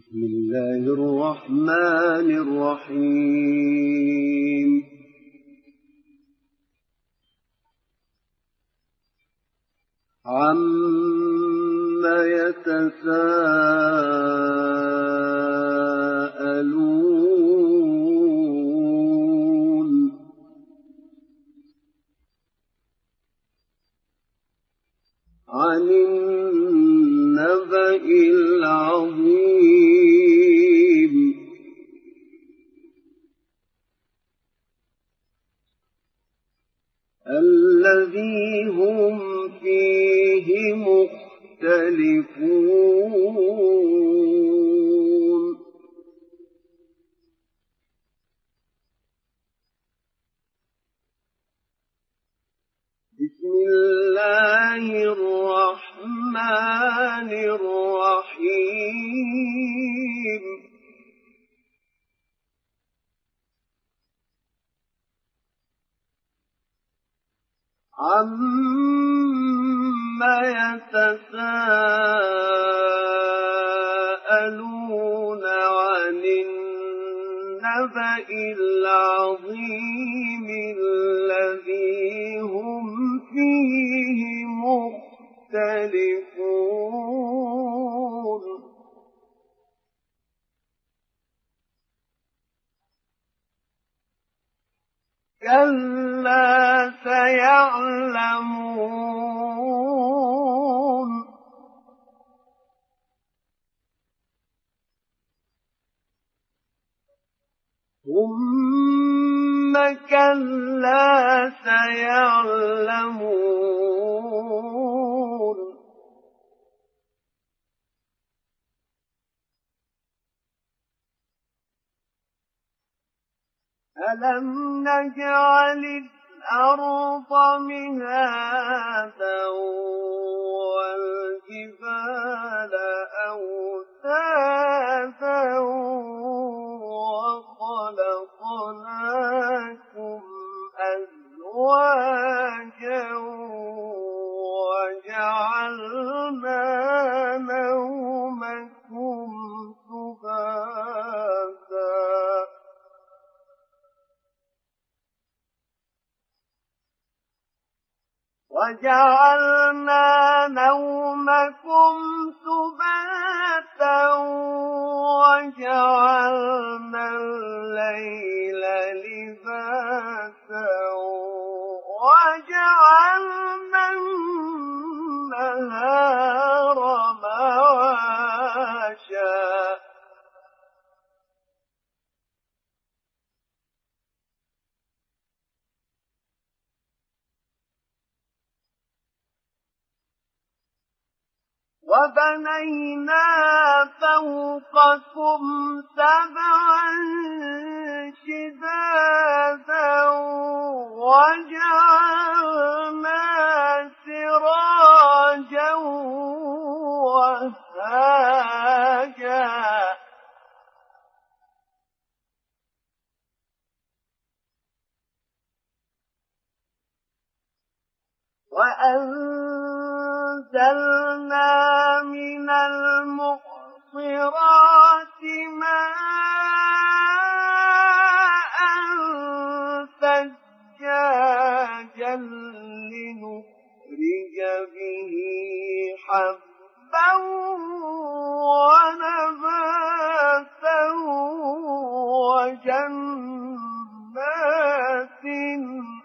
بسم الله الرحمن الرحيم. عم يتساءلون. عن النبأ العظيم. بسم الله الرحمن الرحيم. عم يتساءلون عن النبأ العظيم. مختلفون. كلا سيعلمون. ثم كلا سيعلمون. ألم نجعل الأرض مهادا والجبال وجعلنا نومكم سباتا وجعلنا الليل وبنينا فوقكم سبعا شدادا وجعلنا سراجا وهاجا. وأنزلنا به حبا ونباتا وجنات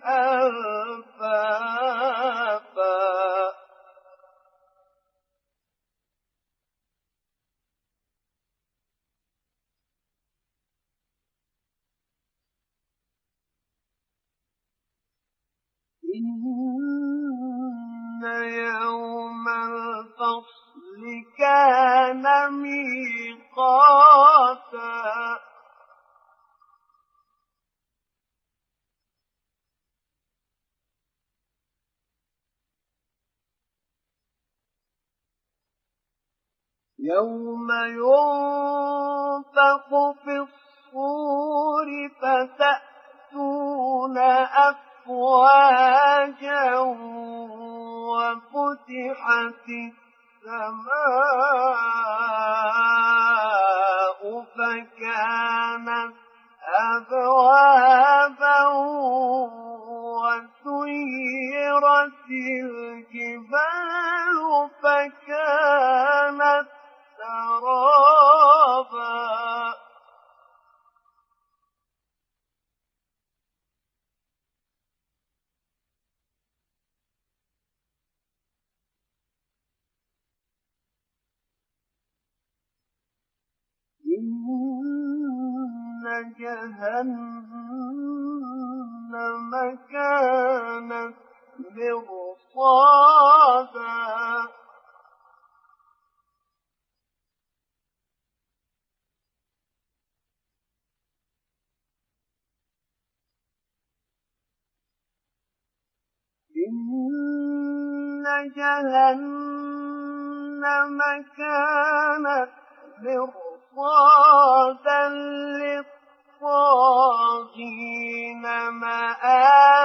ألفافا. إن يوم الفصل كان ميقاتا. يوم ينفق في مرصادا إن جهنم كانت مرصادا للطاغين مآبا.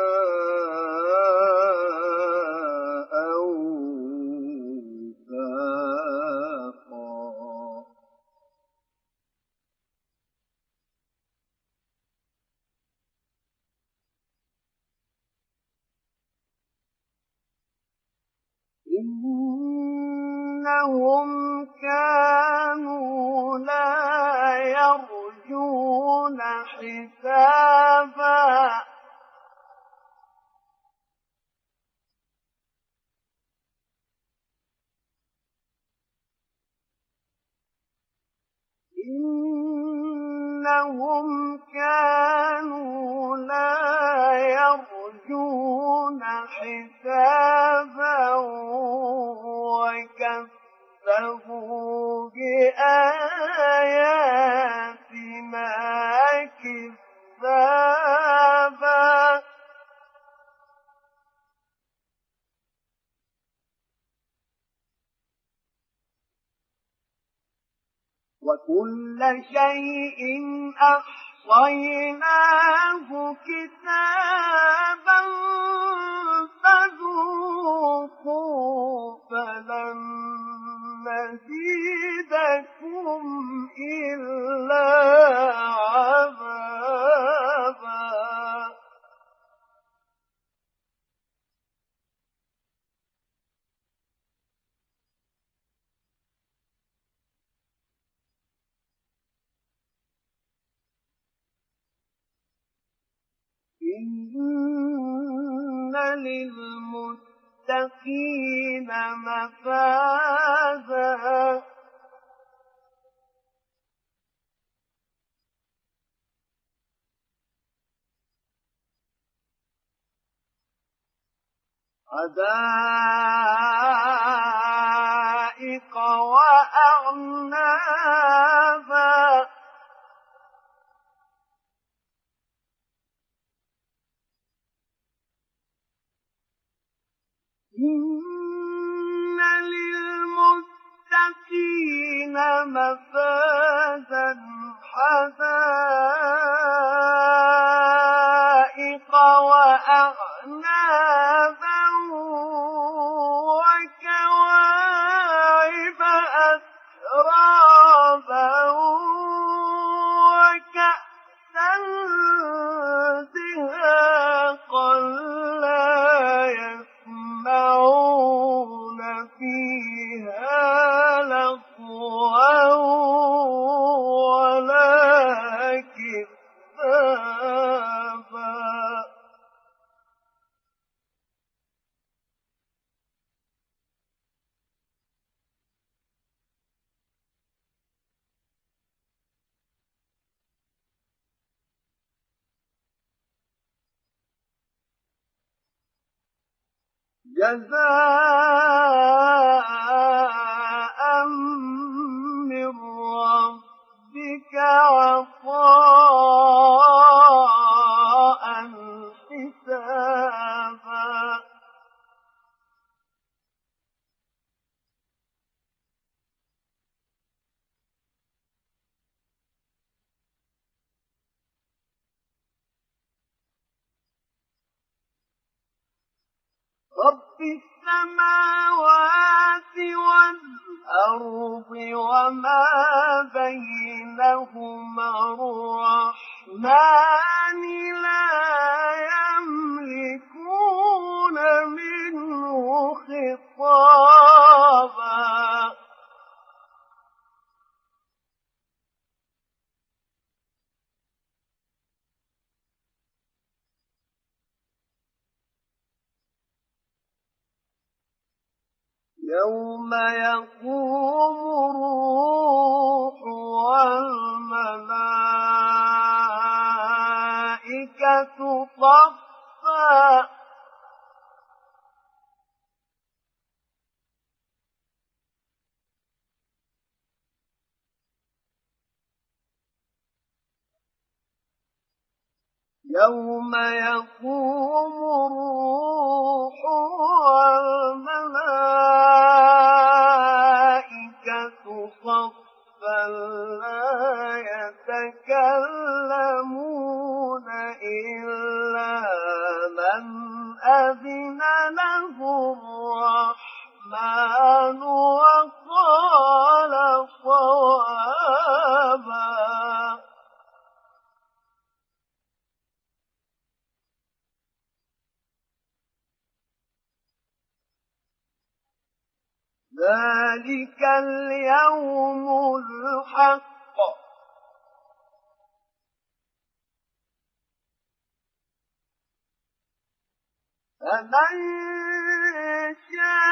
كانوا لا يرجون حسابا. إنهم كانوا لا يرجون حسابا. شيء أحصيناه كتابا للمتقين مفازا. حدائق وأعنابا جزاء السماوات والأرض وما بينهما الرحمن. يوم يقوم الروح والملائكة صفا يوم يقوم الروح ذلك اليوم الحق. فمن شاء